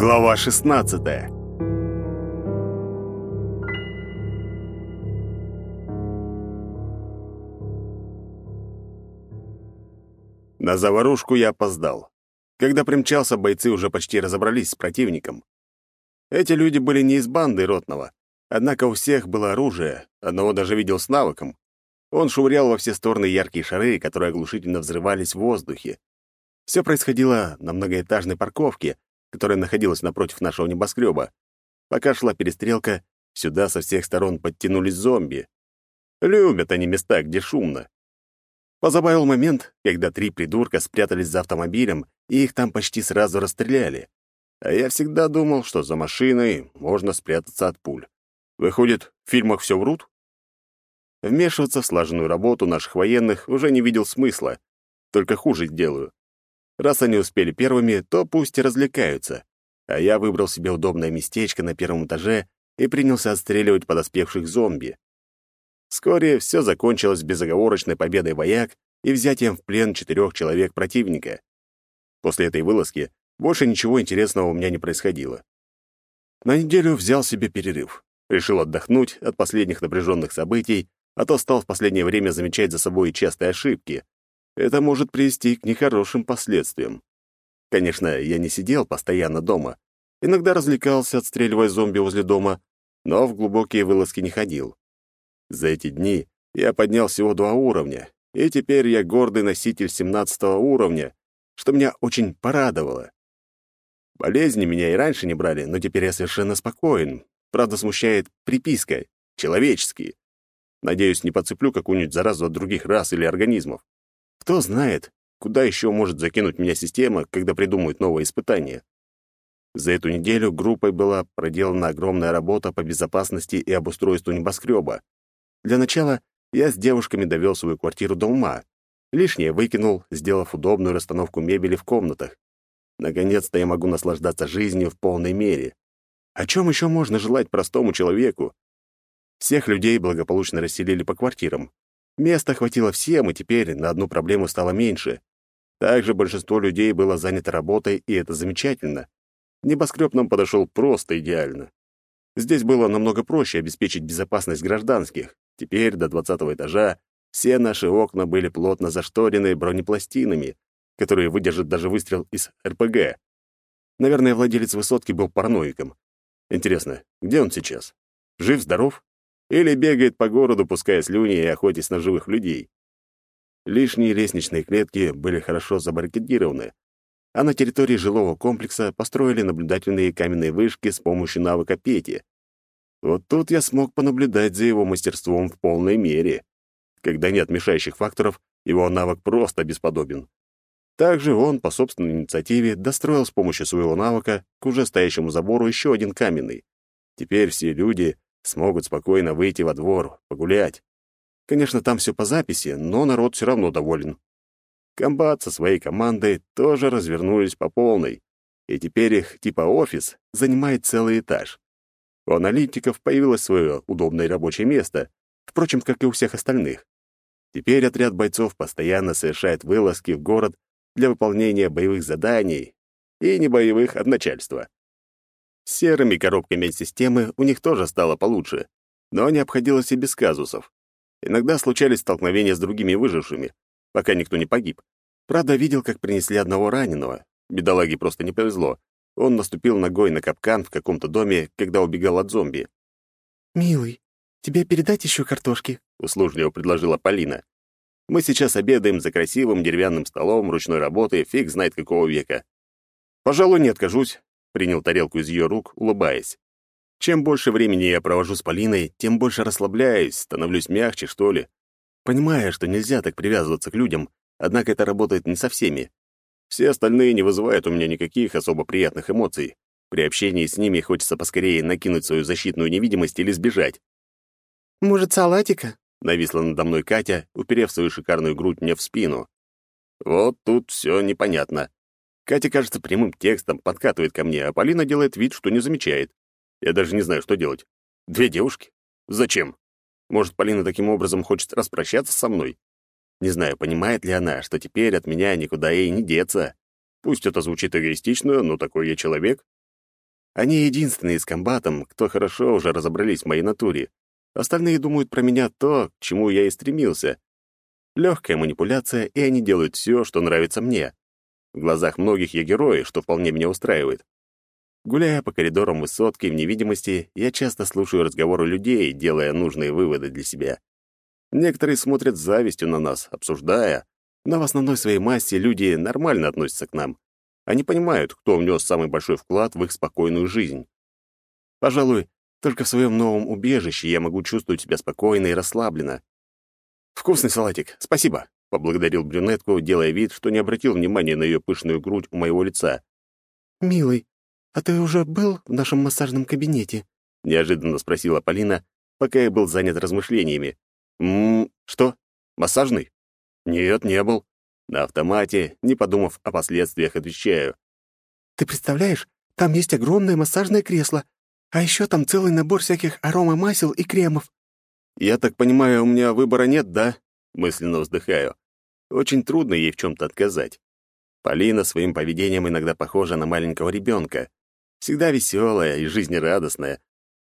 Глава 16 На заварушку я опоздал. Когда примчался, бойцы уже почти разобрались с противником. Эти люди были не из банды Ротного, однако у всех было оружие, одного даже видел с навыком. Он швырял во все стороны яркие шары, которые оглушительно взрывались в воздухе. Все происходило на многоэтажной парковке, которая находилась напротив нашего небоскреба. Пока шла перестрелка, сюда со всех сторон подтянулись зомби. Любят они места, где шумно. Позабавил момент, когда три придурка спрятались за автомобилем, и их там почти сразу расстреляли. А я всегда думал, что за машиной можно спрятаться от пуль. Выходит, в фильмах все врут? Вмешиваться в слаженную работу наших военных уже не видел смысла. Только хуже сделаю. Раз они успели первыми, то пусть и развлекаются. А я выбрал себе удобное местечко на первом этаже и принялся отстреливать подоспевших зомби. Вскоре все закончилось безоговорочной победой вояк и взятием в плен четырех человек противника. После этой вылазки больше ничего интересного у меня не происходило. На неделю взял себе перерыв. Решил отдохнуть от последних напряженных событий, а то стал в последнее время замечать за собой частые ошибки, это может привести к нехорошим последствиям. Конечно, я не сидел постоянно дома. Иногда развлекался, отстреливая зомби возле дома, но в глубокие вылазки не ходил. За эти дни я поднял всего два уровня, и теперь я гордый носитель 17 уровня, что меня очень порадовало. Болезни меня и раньше не брали, но теперь я совершенно спокоен. Правда, смущает приписка «человеческие». Надеюсь, не подцеплю какую-нибудь заразу от других рас или организмов. Кто знает, куда еще может закинуть меня система, когда придумают новое испытание. За эту неделю группой была проделана огромная работа по безопасности и обустройству небоскреба. Для начала я с девушками довел свою квартиру до ума. Лишнее выкинул, сделав удобную расстановку мебели в комнатах. Наконец-то я могу наслаждаться жизнью в полной мере. О чем еще можно желать простому человеку? Всех людей благополучно расселили по квартирам. Места хватило всем, и теперь на одну проблему стало меньше. Также большинство людей было занято работой, и это замечательно. Небоскреб нам подошел просто идеально. Здесь было намного проще обеспечить безопасность гражданских. Теперь до двадцатого этажа все наши окна были плотно зашторены бронепластинами, которые выдержат даже выстрел из РПГ. Наверное, владелец высотки был параноиком. Интересно, где он сейчас? Жив-здоров? Или бегает по городу, пуская слюни и охотясь на живых людей. Лишние лестничные клетки были хорошо забаррикадированы, а на территории жилого комплекса построили наблюдательные каменные вышки с помощью навыка Пети. Вот тут я смог понаблюдать за его мастерством в полной мере. Когда нет мешающих факторов, его навык просто бесподобен. Также он, по собственной инициативе, достроил с помощью своего навыка к уже стоящему забору еще один каменный. Теперь все люди смогут спокойно выйти во двор, погулять. Конечно, там все по записи, но народ все равно доволен. Комбат со своей командой тоже развернулись по полной, и теперь их типа офис занимает целый этаж. У аналитиков появилось свое удобное рабочее место, впрочем, как и у всех остальных. Теперь отряд бойцов постоянно совершает вылазки в город для выполнения боевых заданий и небоевых от начальства. С серыми коробками системы у них тоже стало получше, но не обходилось и без казусов. Иногда случались столкновения с другими выжившими, пока никто не погиб. Правда, видел, как принесли одного раненого. Бедолаге просто не повезло. Он наступил ногой на капкан в каком-то доме, когда убегал от зомби. «Милый, тебе передать еще картошки?» — услужливо предложила Полина. «Мы сейчас обедаем за красивым деревянным столом ручной работы, фиг знает какого века. Пожалуй, не откажусь принял тарелку из ее рук, улыбаясь. Чем больше времени я провожу с Полиной, тем больше расслабляюсь, становлюсь мягче, что ли. Понимая, что нельзя так привязываться к людям, однако это работает не со всеми. Все остальные не вызывают у меня никаких особо приятных эмоций. При общении с ними хочется поскорее накинуть свою защитную невидимость или сбежать. «Может, салатика?» — нависла надо мной Катя, уперев свою шикарную грудь мне в спину. Вот тут все непонятно. Катя, кажется, прямым текстом подкатывает ко мне, а Полина делает вид, что не замечает. Я даже не знаю, что делать. Две девушки? Зачем? Может, Полина таким образом хочет распрощаться со мной? Не знаю, понимает ли она, что теперь от меня никуда ей не деться. Пусть это звучит эгоистично, но такой я человек. Они единственные с комбатом, кто хорошо уже разобрались в моей натуре. Остальные думают про меня то, к чему я и стремился. Легкая манипуляция, и они делают все, что нравится мне. В глазах многих я герой, что вполне меня устраивает. Гуляя по коридорам высотки в невидимости, я часто слушаю разговоры людей, делая нужные выводы для себя. Некоторые смотрят с завистью на нас, обсуждая, но в основной своей массе люди нормально относятся к нам. Они понимают, кто внес самый большой вклад в их спокойную жизнь. Пожалуй, только в своем новом убежище я могу чувствовать себя спокойно и расслабленно. «Вкусный салатик, спасибо», — поблагодарил брюнетку, делая вид, что не обратил внимания на ее пышную грудь у моего лица. «Милый, а ты уже был в нашем массажном кабинете?» — неожиданно спросила Полина, пока я был занят размышлениями. «Ммм, что? Массажный?» «Нет, не был». На автомате, не подумав о последствиях, отвечаю. «Ты представляешь, там есть огромное массажное кресло, а еще там целый набор всяких аромамасел и кремов». «Я так понимаю, у меня выбора нет, да?» Мысленно вздыхаю. Очень трудно ей в чем-то отказать. Полина своим поведением иногда похожа на маленького ребенка. Всегда веселая и жизнерадостная.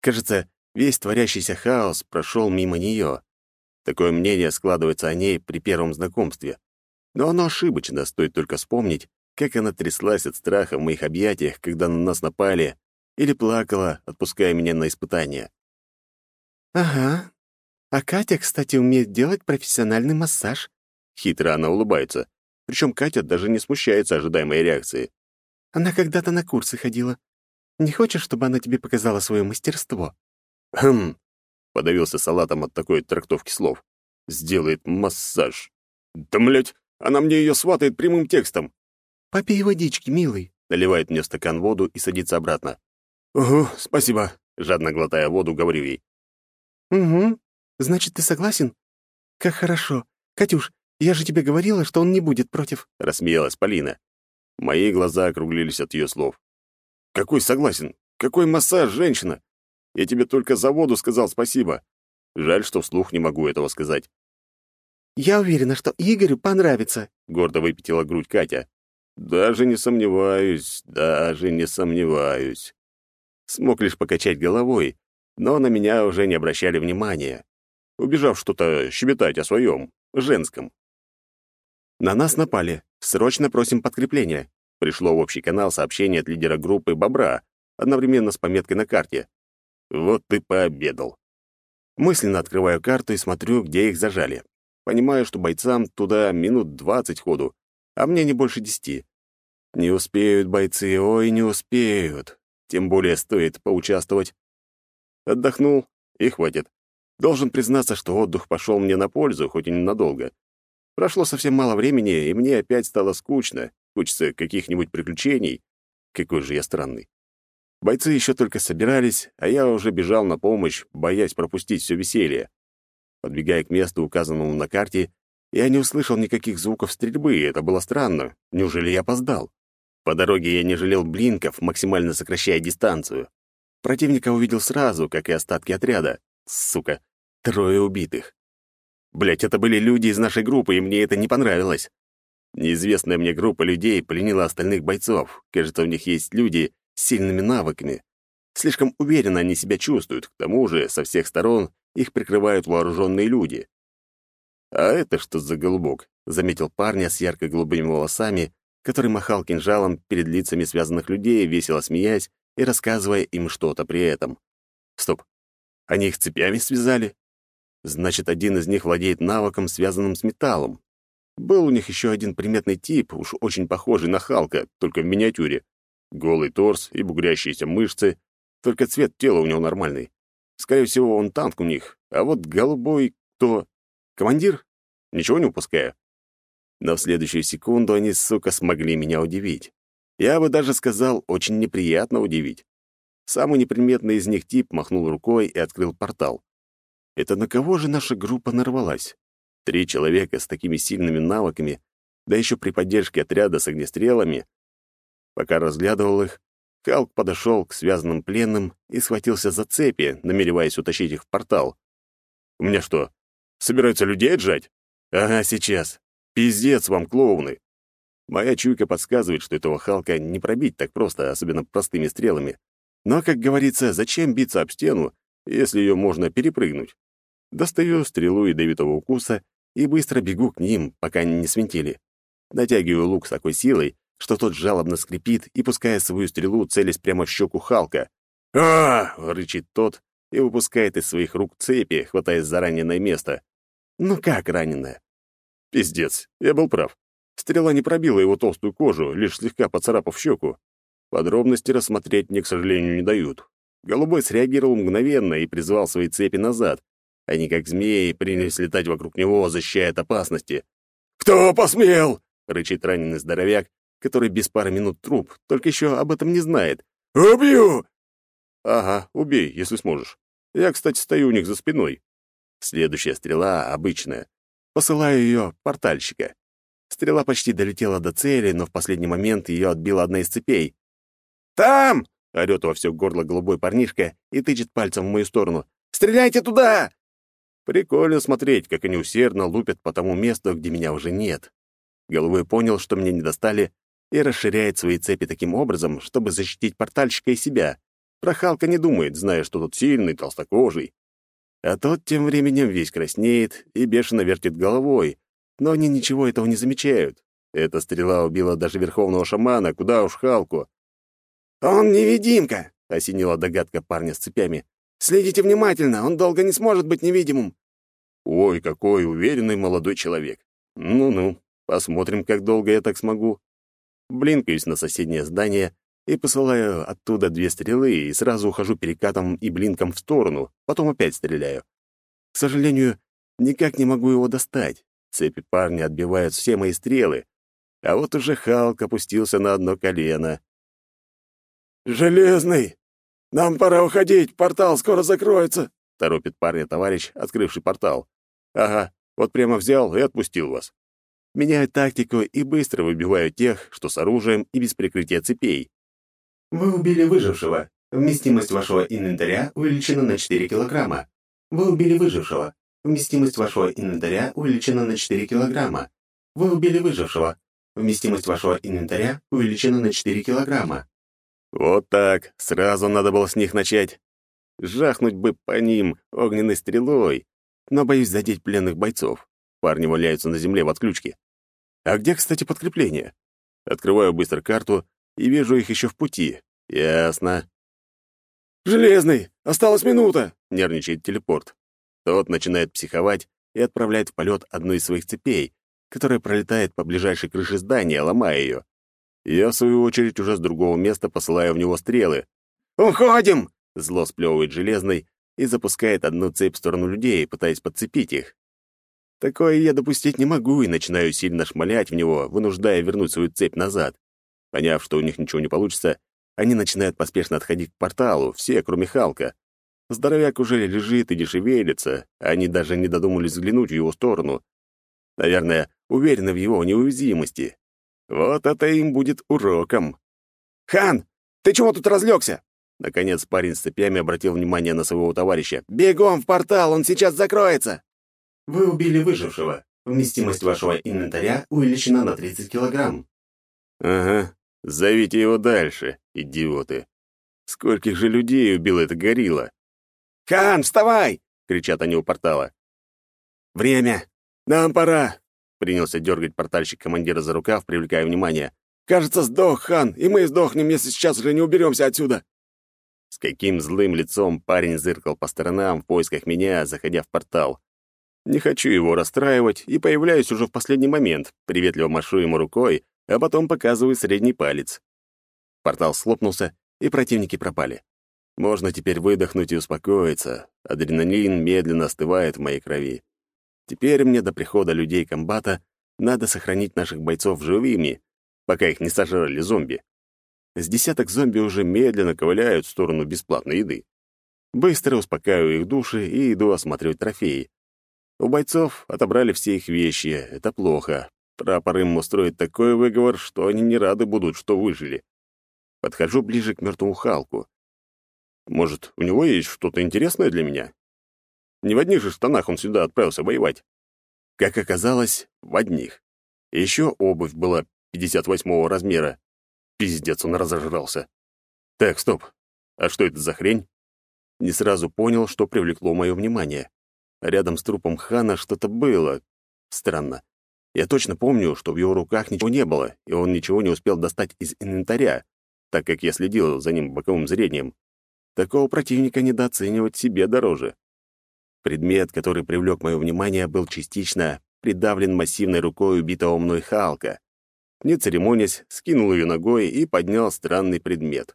Кажется, весь творящийся хаос прошел мимо нее. Такое мнение складывается о ней при первом знакомстве. Но оно ошибочно, стоит только вспомнить, как она тряслась от страха в моих объятиях, когда на нас напали, или плакала, отпуская меня на испытания. «Ага. А Катя, кстати, умеет делать профессиональный массаж». Хитро она улыбается. Причем Катя даже не смущается ожидаемой реакции. «Она когда-то на курсы ходила. Не хочешь, чтобы она тебе показала свое мастерство?» «Хм», — подавился салатом от такой трактовки слов. «Сделает массаж». «Да, блядь, она мне ее сватает прямым текстом». «Попей водички, милый», — наливает мне стакан воду и садится обратно. «Угу, спасибо», — жадно глотая воду, говорю ей. «Угу. Значит, ты согласен? Как хорошо. Катюш, я же тебе говорила, что он не будет против», — рассмеялась Полина. Мои глаза округлились от ее слов. «Какой согласен? Какой массаж, женщина? Я тебе только за воду сказал спасибо. Жаль, что вслух не могу этого сказать». «Я уверена, что Игорю понравится», — гордо выпятила грудь Катя. «Даже не сомневаюсь, даже не сомневаюсь». Смог лишь покачать головой, но на меня уже не обращали внимания, убежав что-то щебетать о своем, женском. На нас напали. Срочно просим подкрепления. Пришло в общий канал сообщение от лидера группы «Бобра», одновременно с пометкой на карте. Вот ты пообедал. Мысленно открываю карту и смотрю, где их зажали. Понимаю, что бойцам туда минут двадцать ходу, а мне не больше десяти. Не успеют бойцы, ой, не успеют. Тем более стоит поучаствовать. Отдохнул, и хватит. Должен признаться, что отдых пошел мне на пользу, хоть и ненадолго. Прошло совсем мало времени, и мне опять стало скучно. Хочется каких-нибудь приключений. Какой же я странный. Бойцы еще только собирались, а я уже бежал на помощь, боясь пропустить все веселье. Подбегая к месту, указанному на карте, я не услышал никаких звуков стрельбы, и это было странно. Неужели я опоздал? По дороге я не жалел блинков, максимально сокращая дистанцию. Противника увидел сразу, как и остатки отряда. Сука, трое убитых. Блять, это были люди из нашей группы, и мне это не понравилось. Неизвестная мне группа людей пленила остальных бойцов. Кажется, у них есть люди с сильными навыками. Слишком уверенно они себя чувствуют. К тому же, со всех сторон их прикрывают вооруженные люди. «А это что за голубок?» — заметил парня с ярко-голубыми волосами, который махал кинжалом перед лицами связанных людей, весело смеясь и рассказывая им что-то при этом. «Стоп! Они их цепями связали? Значит, один из них владеет навыком, связанным с металлом. Был у них еще один приметный тип, уж очень похожий на Халка, только в миниатюре. Голый торс и бугрящиеся мышцы, только цвет тела у него нормальный. Скорее всего, он танк у них, а вот голубой кто? Командир? Ничего не упускаю. Но в следующую секунду они, сука, смогли меня удивить. Я бы даже сказал, очень неприятно удивить. Самый неприметный из них тип махнул рукой и открыл портал. Это на кого же наша группа нарвалась? Три человека с такими сильными навыками, да еще при поддержке отряда с огнестрелами. Пока разглядывал их, Халк подошел к связанным пленным и схватился за цепи, намереваясь утащить их в портал. «У меня что, собираются людей отжать? Ага, сейчас. Пиздец вам, клоуны!» Моя чуйка подсказывает, что этого Халка не пробить так просто, особенно простыми стрелами. Но, как говорится, зачем биться об стену, если ее можно перепрыгнуть? Достаю стрелу ядовитого укуса и быстро бегу к ним, пока они не свинтили. Натягиваю лук с такой силой, что тот жалобно скрипит и, пуская свою стрелу, целясь прямо в щеку Халка. а рычит тот и выпускает из своих рук цепи, хватаясь за раненое место. Ну как раненое? Пиздец, я был прав. Стрела не пробила его толстую кожу, лишь слегка поцарапав щеку. Подробности рассмотреть мне, к сожалению, не дают. Голубой среагировал мгновенно и призвал свои цепи назад. Они, как змеи, принялись летать вокруг него, защищая от опасности. «Кто посмел?» — рычит раненый здоровяк, который без пары минут труп, только еще об этом не знает. «Убью!» «Ага, убей, если сможешь. Я, кстати, стою у них за спиной». Следующая стрела обычная. Посылаю ее портальщика. Стрела почти долетела до цели, но в последний момент ее отбила одна из цепей. «Там!» — орёт во все горло голубой парнишка и тычет пальцем в мою сторону. «Стреляйте туда!» Прикольно смотреть, как они усердно лупят по тому месту, где меня уже нет. Голубой понял, что меня не достали, и расширяет свои цепи таким образом, чтобы защитить портальщика и себя. Про Халка не думает, зная, что тот сильный, толстокожий. А тот тем временем весь краснеет и бешено вертит головой, но они ничего этого не замечают. Эта стрела убила даже верховного шамана, куда уж Халку. «Он невидимка!» — осенила догадка парня с цепями. «Следите внимательно, он долго не сможет быть невидимым». Ой, какой уверенный молодой человек. Ну-ну, посмотрим, как долго я так смогу. Блинкаюсь на соседнее здание и посылаю оттуда две стрелы и сразу ухожу перекатом и блинком в сторону, потом опять стреляю. К сожалению, никак не могу его достать. Цепи парня отбивают все мои стрелы. А вот уже Халк опустился на одно колено. «Железный! Нам пора уходить, портал скоро закроется!» — торопит парня товарищ, открывший портал. «Ага, вот прямо взял и отпустил вас. Меняю тактику и быстро выбиваю тех, что с оружием и без прикрытия цепей. Вы убили выжившего. Вместимость вашего инвентаря увеличена на 4 килограмма. Вы убили выжившего. Вместимость вашего инвентаря увеличена на 4 килограмма. Вы убили выжившего. Вместимость вашего инвентаря увеличена на 4 килограмма. Вот так, сразу надо было с них начать. Жахнуть бы по ним огненной стрелой, но боюсь задеть пленных бойцов. Парни валяются на земле в отключке. А где, кстати, подкрепление? Открываю быстро карту и вижу их еще в пути. Ясно. «Железный! Осталась минута!» — нервничает телепорт. Тот начинает психовать и отправляет в полет одну из своих цепей, которая пролетает по ближайшей крыше здания, ломая ее. Я, в свою очередь, уже с другого места посылаю в него стрелы. «Уходим!» — зло сплевывает железный и запускает одну цепь в сторону людей, пытаясь подцепить их. Такое я допустить не могу и начинаю сильно шмалять в него, вынуждая вернуть свою цепь назад. Поняв, что у них ничего не получится, они начинают поспешно отходить к порталу, все, кроме Халка. Здоровяк уже лежит и дешевелится, а они даже не додумались взглянуть в его сторону. Наверное, уверены в его неуязвимости. Вот это им будет уроком. «Хан, ты чего тут разлегся?» Наконец парень с цепями обратил внимание на своего товарища. «Бегом в портал, он сейчас закроется!» Вы убили выжившего. Вместимость вашего инвентаря увеличена на 30 килограмм. «Ага, зовите его дальше, идиоты. Скольких же людей убил эта горилла?» «Хан, вставай!» — кричат они у портала. «Время! Нам пора!» Принялся дергать портальщик командира за рукав, привлекая внимание. «Кажется, сдох, хан, и мы сдохнем, если сейчас же не уберемся отсюда!» С каким злым лицом парень зыркал по сторонам в поисках меня, заходя в портал. Не хочу его расстраивать и появляюсь уже в последний момент, приветливо машу ему рукой, а потом показываю средний палец. Портал слопнулся, и противники пропали. Можно теперь выдохнуть и успокоиться. Адреналин медленно остывает в моей крови. Теперь мне до прихода людей комбата надо сохранить наших бойцов живыми, пока их не сожрали зомби. С десяток зомби уже медленно ковыляют в сторону бесплатной еды. Быстро успокаиваю их души и иду осматривать трофеи. У бойцов отобрали все их вещи, это плохо. Прапор им устроит такой выговор, что они не рады будут, что выжили. Подхожу ближе к мертвому Халку. Может, у него есть что-то интересное для меня? Не в одних же штанах он сюда отправился воевать. Как оказалось, в одних. Еще обувь была 58-го размера. Пиздец, он разожрался. Так, стоп. А что это за хрень? Не сразу понял, что привлекло мое внимание. Рядом с трупом Хана что-то было. Странно. Я точно помню, что в его руках ничего не было, и он ничего не успел достать из инвентаря, так как я следил за ним боковым зрением. Такого противника недооценивать себе дороже. Предмет, который привлек мое внимание, был частично придавлен массивной рукой убитого мной Халка. Не церемонясь, скинул ее ногой и поднял странный предмет.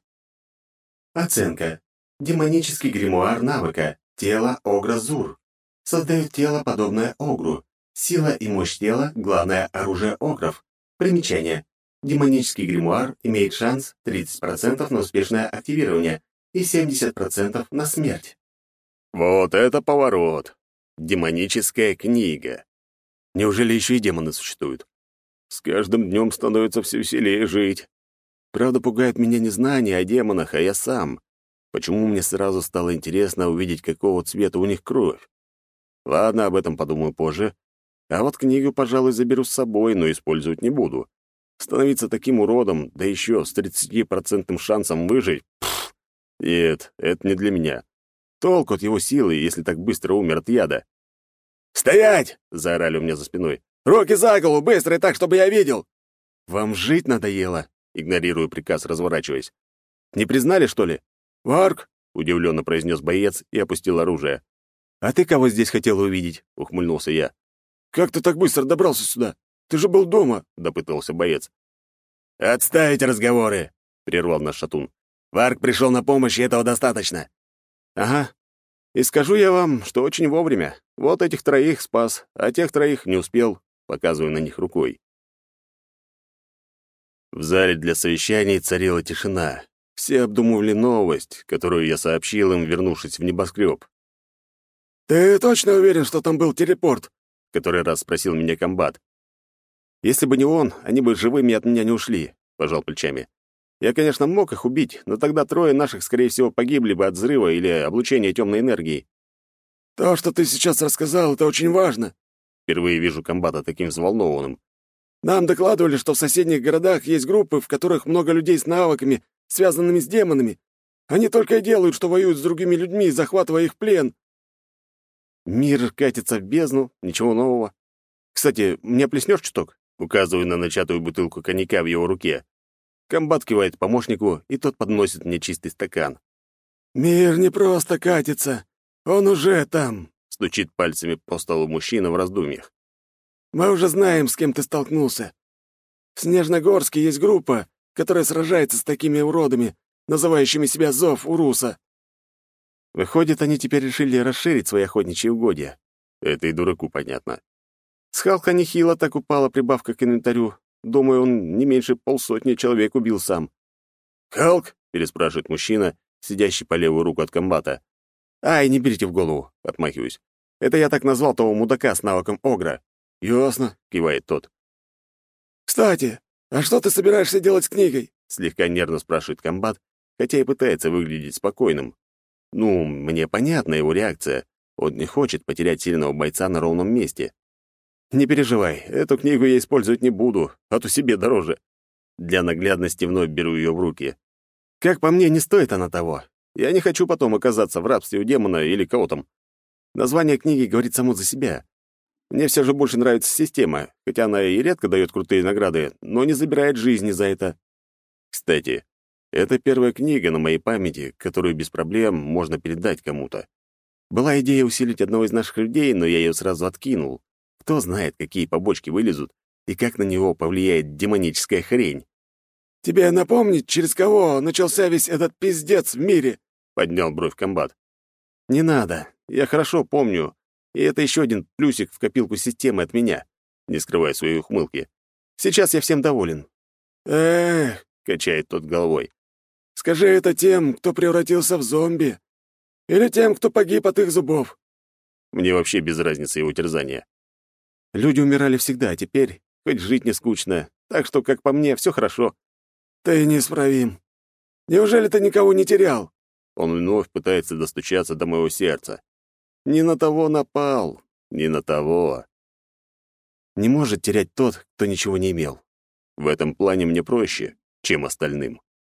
Оценка. Демонический гримуар навыка. Тело Огра Зур. Создает тело, подобное Огру. Сила и мощь тела — главное оружие Огров. Примечание. Демонический гримуар имеет шанс 30% на успешное активирование и 70% на смерть. Вот это поворот! Демоническая книга. Неужели еще и демоны существуют? С каждым днем становится все веселее жить. Правда, пугает меня не знание о демонах, а я сам. Почему мне сразу стало интересно увидеть, какого цвета у них кровь? Ладно, об этом подумаю позже. А вот книгу, пожалуй, заберу с собой, но использовать не буду. Становиться таким уродом, да еще с 30% шансом выжить? Пфф, нет, это не для меня. Толку от его силы, если так быстро умер от яда. «Стоять!» — заорали у меня за спиной. «Руки за голову, быстро и так, чтобы я видел!» «Вам жить надоело?» — игнорирую приказ, разворачиваясь. «Не признали, что ли?» «Варк!» — удивленно произнес боец и опустил оружие. «А ты кого здесь хотел увидеть?» — ухмыльнулся я. «Как ты так быстро добрался сюда? Ты же был дома!» — допытался боец. «Отставить разговоры!» — прервал наш шатун. «Варк пришел на помощь, и этого достаточно. Ага. И скажу я вам, что очень вовремя. Вот этих троих спас, а тех троих не успел, показываю на них рукой. В зале для совещаний царила тишина. Все обдумывали новость, которую я сообщил им, вернувшись в небоскреб. «Ты точно уверен, что там был телепорт?» — который раз спросил меня комбат. «Если бы не он, они бы живыми от меня не ушли», — пожал плечами. Я, конечно, мог их убить, но тогда трое наших, скорее всего, погибли бы от взрыва или облучения темной энергии. То, что ты сейчас рассказал, это очень важно. Впервые вижу комбата таким взволнованным. Нам докладывали, что в соседних городах есть группы, в которых много людей с навыками, связанными с демонами. Они только и делают, что воюют с другими людьми, захватывая их в плен. Мир катится в бездну, ничего нового. Кстати, мне плеснешь чуток? Указываю на начатую бутылку коньяка в его руке. Комбат кивает помощнику, и тот подносит мне чистый стакан. «Мир не просто катится. Он уже там», — стучит пальцами по столу мужчина в раздумьях. «Мы уже знаем, с кем ты столкнулся. В Снежногорске есть группа, которая сражается с такими уродами, называющими себя Зов Уруса». Выходит, они теперь решили расширить свои охотничьи угодья. Это и дураку понятно. С Халка нехило так упала прибавка к инвентарю, Думаю, он не меньше полсотни человек убил сам. «Халк?» — переспрашивает мужчина, сидящий по левую руку от комбата. «Ай, не берите в голову!» — отмахиваюсь. «Это я так назвал того мудака с навыком Огра». «Ясно», — кивает тот. «Кстати, а что ты собираешься делать с книгой?» — слегка нервно спрашивает комбат, хотя и пытается выглядеть спокойным. Ну, мне понятна его реакция. Он не хочет потерять сильного бойца на ровном месте. Не переживай, эту книгу я использовать не буду, а то себе дороже. Для наглядности вновь беру ее в руки. Как по мне, не стоит она того. Я не хочу потом оказаться в рабстве у демона или кого там. Название книги говорит само за себя. Мне все же больше нравится система, хотя она и редко дает крутые награды, но не забирает жизни за это. Кстати, это первая книга на моей памяти, которую без проблем можно передать кому-то. Была идея усилить одного из наших людей, но я ее сразу откинул. Кто знает, какие побочки вылезут и как на него повлияет демоническая хрень. «Тебе напомнить, через кого начался весь этот пиздец в мире?» — поднял бровь комбат. «Не надо. Я хорошо помню. И это еще один плюсик в копилку системы от меня», — не скрывая своей ухмылки. «Сейчас я всем доволен». «Эх», — качает тот головой, — «скажи это тем, кто превратился в зомби. Или тем, кто погиб от их зубов». Мне вообще без разницы его терзания. Люди умирали всегда, а теперь хоть жить не скучно, так что, как по мне, все хорошо. Ты неисправим. Неужели ты никого не терял? Он вновь пытается достучаться до моего сердца. Не на того напал, не на того. Не может терять тот, кто ничего не имел. В этом плане мне проще, чем остальным.